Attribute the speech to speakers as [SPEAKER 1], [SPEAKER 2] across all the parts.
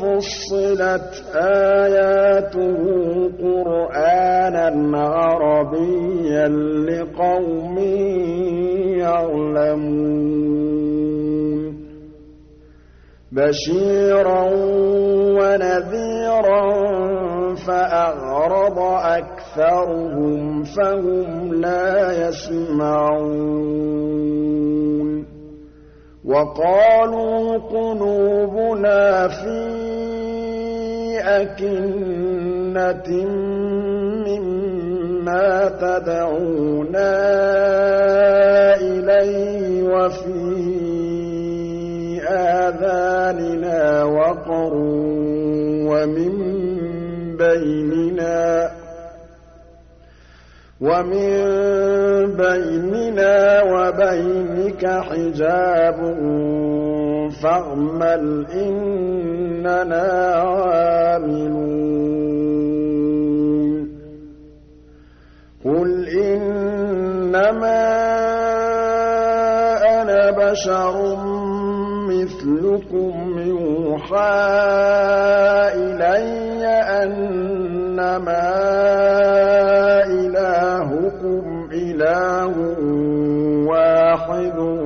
[SPEAKER 1] فُصِّلَتْ آيَاتُهُ قُرْآنًا عَرَبِيًّا لِّقَوْمٍ يَعْلَمُونَ. بَشِيرًا وَنَذِيرًا فَأَعْرَضَ أَكْثَرُهُمْ فَهُمْ لَا يَسْمَعُونَ. وَقَالُوا قُلُوبُنَا فِي أَكِنَّةٍ مِّمَّا تَدْعُونَا إِلَيْهِ وَفِي آذَانِنَا وَقْرٌ وَمِن بَيْنِنَا وَمِن بَيْنِنَا وَبَيْنِكَ حِجَابٌ فَاعْمَلْ إِنَّنَا عَامِلُونَ. قُلْ إِنَّمَا أَنَا بَشَرٌ مِّثْلُكُمْ يُوحَىٰ إِلَيَّ أَنَّمَا إِلَٰهُكُمْ إِلَٰهٌ وَاحِدٌ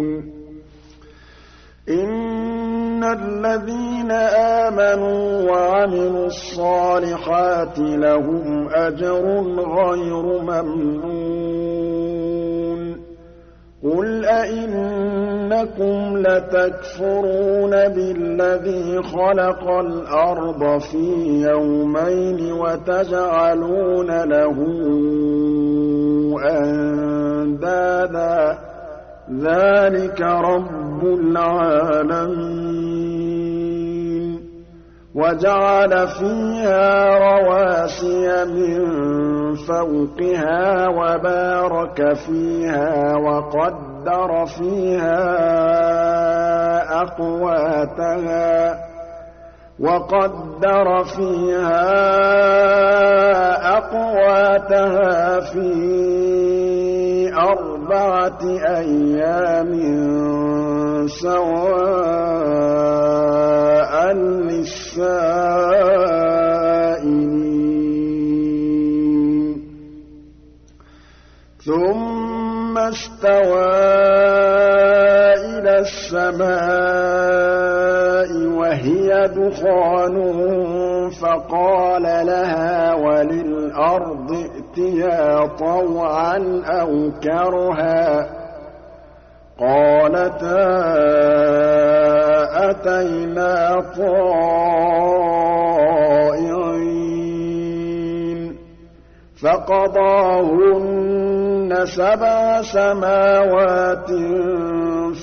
[SPEAKER 1] الَّذِينَ آمَنُوا وَعَمِلُوا الصَّالِحَاتِ لَهُمْ أَجْرٌ غَيْرُ مَمْنُونٍ. قُلْ أَئِنَّكُمْ لَتَكْفُرُونَ بِالَّذِي خَلَقَ الْأَرْضَ فِي يَوْمَيْنِ وَتَجْعَلُونَ لَهُ أَندَادًا ۚ. ذَٰلِكَ رَبُّ الْعَالَمِينَ. وَجَعَلَ فِيهَا رَوَاسِيَ مِن فَوْقِهَا وَبَارَكَ فِيهَا وَقَدَّرَ فِيهَا أَقْوَاتَهَا وَقَدَّرَ فِيهَا أَقْوَاتَهَا فِي أَرْبَعَةِ أَيَّامٍ سَوَاءً لِّلسَّائِلِينَ. ثُمَّ اسْتَوَىٰ إِلَى السَّمَاءِ وَهِيَ دُخَانٌ فَقَالَ لَهَا وَلِلْأَرْضِ ائْتِيَا طَوْعًا أَوْ كَرْهًا ۖ قَالَتَا أَتَيْنَا طَائِعِينَ فَقَضَاهُنَّ سَبْعَ سَمَاوَاتٍ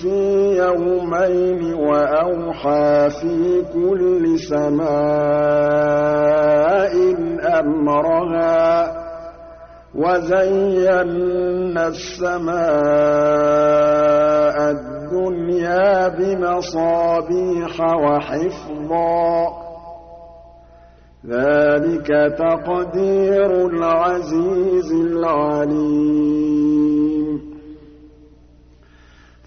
[SPEAKER 1] فِي يَوْمَيْنِ وَأَوْحَىٰ فِي كُلِّ سَمَاءٍ أَمْرَهَا ۚ وَزَيَّنَّا السَّمَاءَ الدُّنْيَا بِمَصَابِيحَ وَحِفْظًا ۚ. ذَٰلِكَ تَقْدِيرُ الْعَزِيزِ الْعَلِيمِ.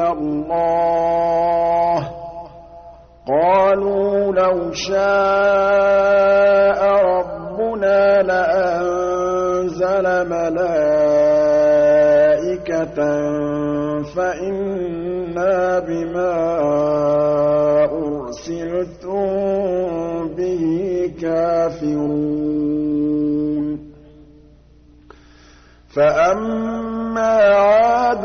[SPEAKER 1] الظَّالِمِينَ اللَّهِ. قَالُوا لَوْ شَاءَ رَبُّنَا لَأَنزَلَ مَلَائِكَةً فَإِنَّا بِمَا أُرْسِلْتُم بِهِ كَافِرُونَ. فَأَمَّا عَادٌ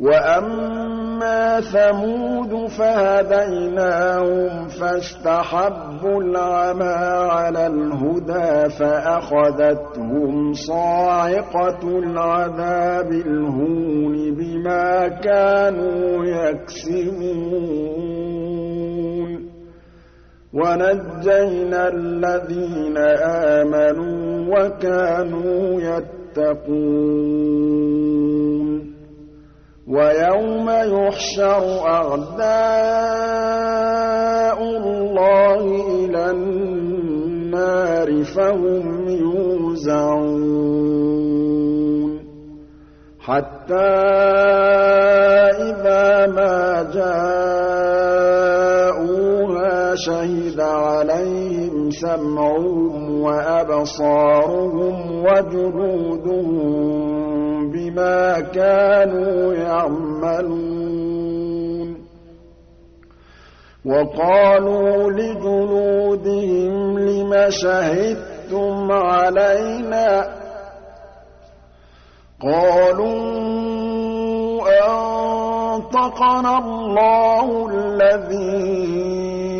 [SPEAKER 1] وَأَمَّا ثَمُودُ فَهَدَيْنَاهُمْ فَاسْتَحَبُّوا الْعَمَىٰ عَلَى الْهُدَىٰ فَأَخَذَتْهُمْ صَاعِقَةُ الْعَذَابِ الْهُونِ بِمَا كَانُوا يَكْسِبُونَ. وَنَجَّيْنَا الَّذِينَ آمَنُوا وَكَانُوا يَتَّقُونَ وَيَوْمَ يُحْشَرُ أَعْدَاءُ اللَّهِ إِلَى النَّارِ فَهُمْ يُوزَعُونَ حَتَّىٰ إِذَا مَا جَاءُوهَا شَهِدَ عَلَيْهِمْ سَمْعُهُمْ وَأَبْصَارُهُمْ وَجُلُودُهُم بِمَا كَانُوا يَعْمَلُونَ. وَقَالُوا لِجُلُودِهِمْ لِمَ شَهِدتُّمْ عَلَيْنَا ۖ؟ قَالُوا أَنطَقَنَا اللَّهُ الَّذِي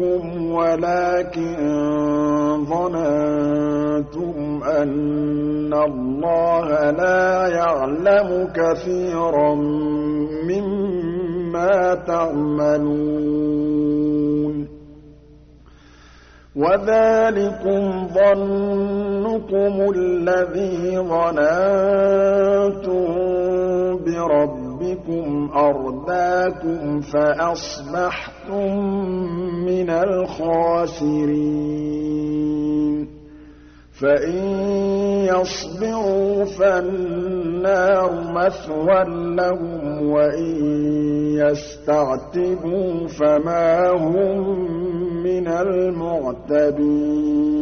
[SPEAKER 1] وَلَٰكِن ظَنَنتُمْ أَنَّ اللَّهَ لَا يَعْلَمُ كَثِيرًا مِّمَّا تَعْمَلُونَ وَذَٰلِكُمْ ظَنُّكُمُ الَّذِي ظَنَنتُم بِرَبِّكُمْ أَرْدَاكُمْ فَأَصْبَحْتُم مِّنَ الْخَاسِرِينَ. فَإِن يَصْبِرُوا فَالنَّارُ مَثْوًى لَّهُمْ وَإِن يَسْتَعْتِبُوا فَمَا هُم مِّنَ الْمُعْتَبِينَ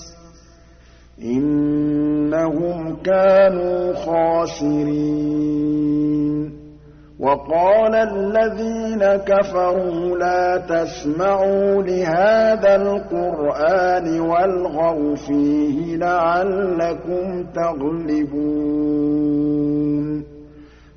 [SPEAKER 1] إِنَّهُمْ كَانُوا خَاسِرِينَ. وَقَالَ الَّذِينَ كَفَرُوا لَا تَسْمَعُوا لِهَٰذَا الْقُرْآنِ وَالْغَوْا فِيهِ لَعَلَّكُمْ تَغْلِبُونَ.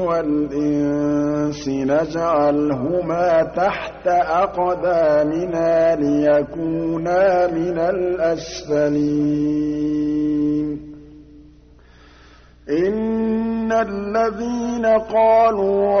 [SPEAKER 1] وَالْإِنسِ نَجْعَلْهُمَا تَحْتَ أَقْدَامِنَا لِيَكُونَا مِنَ الْأَسْفَلِينَ. إِنَّ الَّذِينَ قَالُوا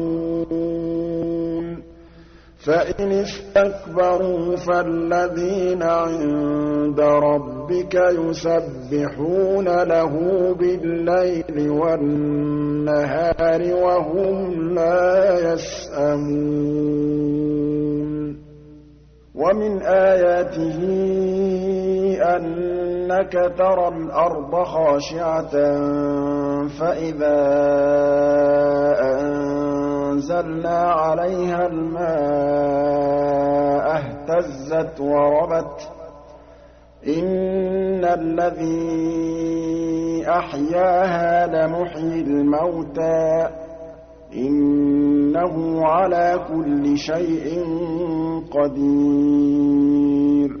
[SPEAKER 1] فَإِنِ اسْتَكْبَرُوا فَالَّذِينَ عِندَ رَبِّكَ يُسَبِّحُونَ لَهُ بِاللَّيْلِ وَالنَّهَارِ وَهُمْ لَا يَسْأَمُونَ. وَمِنْ آيَاتِهِ أَنَّكَ تَرَى الْأَرْضَ خَاشِعَةً فَإِذَا أَنزَلْنَا عَلَيْهَا الْمَاءَ اهْتَزَّتْ وَرَبَتْ ۚ. إِنَّ الَّذِي أَحْيَاهَا لَمُحْيِي الْمَوْتَىٰ ۚ. إِنَّهُ عَلَىٰ كُلِّ شَيْءٍ قَدِيرٌ.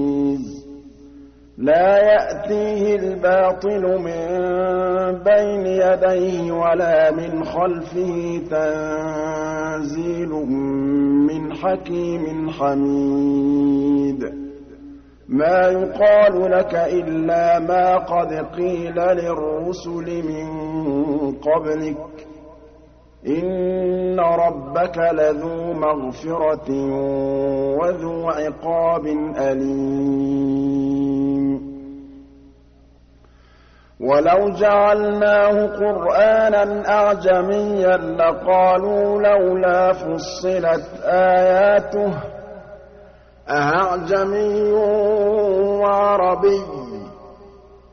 [SPEAKER 1] لَّا يَأْتِيهِ الْبَاطِلُ مِن بَيْنِ يَدَيْهِ وَلَا مِنْ خَلْفِهِ تَنزِيلٌ مِّنْ حَكِيمٍ حَمِيدٍ. مَا يُقَالُ لَكَ إِلَّا مَا قَدْ قِيلَ لِلرُّسُلِ مِن قَبْلِكَ ۚ. إِنَّ رَبَّكَ لَذُو مَغْفِرَةٍ وَذُو عِقَابٍ أَلِيمٍ وَلَوْ جَعَلْنَاهُ قُرْآنًا أَعْجَمِيًّا لَّقَالُوا لَوْلَا فُصِّلَتْ آيَاتُهُ ۖ أَأَعْجَمِيٌّ وَعَرَبِيٌّ ۗ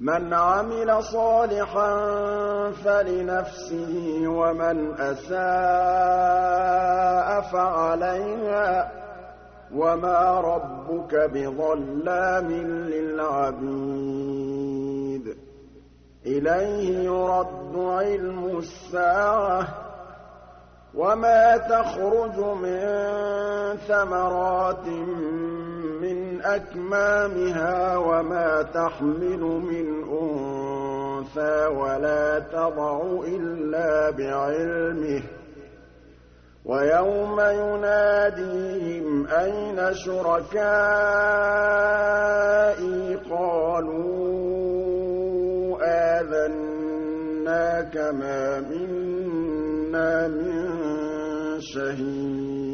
[SPEAKER 1] مَنْ عَمِلَ صَالِحًا فَلِنَفْسِهِ وَمَنْ أَسَاءَ فَعَلَيْهَا ۗ وَمَا رَبُّكَ بِظَلَّامٍ لِّلْعَبِيدِ. إِلَيْهِ يُرَدُّ عِلْمُ السَّاعَةِ ۚ وَمَا تَخْرُجُ مِن ثَمَرَاتٍ مِّنْ أَكْمَامِهَا وَمَا تَحْمِلُ مِنْ أُنثَىٰ وَلَا تَضَعُ إِلَّا بِعِلْمِهِ ۚ. وَيَوْمَ يُنَادِيهِمْ أَيْنَ شُرَكَائِي؟ قَالُوا آذَنَّاكَ مَا مِنَّا مِن شَهِيدٍ.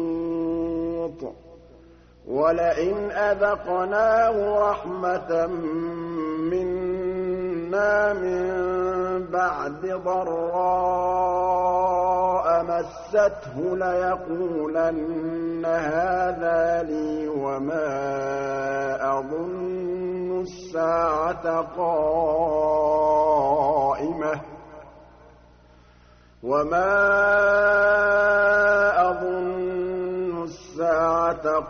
[SPEAKER 1] وَلَئِنْ أَذَقْنَاهُ رَحْمَةً مِّنَّا مِن بَعْدِ ضَرَّاءَ مَسَّتْهُ لَيَقُولَنَّ هَٰذَا لِي وَمَا أَظُنُّ السَّاعَةَ قَائِمَةً وَمَا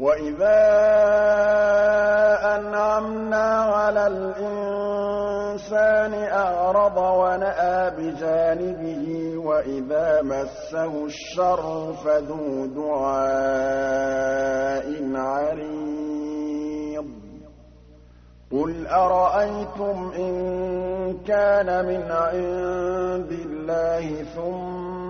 [SPEAKER 1] وَإِذَا أَنْعَمْنَا عَلَى الْإِنسَانِ أَعْرَضَ وَنَأَىٰ بِجَانِبِهِ وَإِذَا مَسَّهُ الشَّرُّ فَذُو دُعَاءٍ عَرِيضٍ قُلْ أَرَأَيْتُمْ إِن كَانَ مِنْ عِندِ اللَّهِ ثُمَّ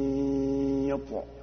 [SPEAKER 1] menyopok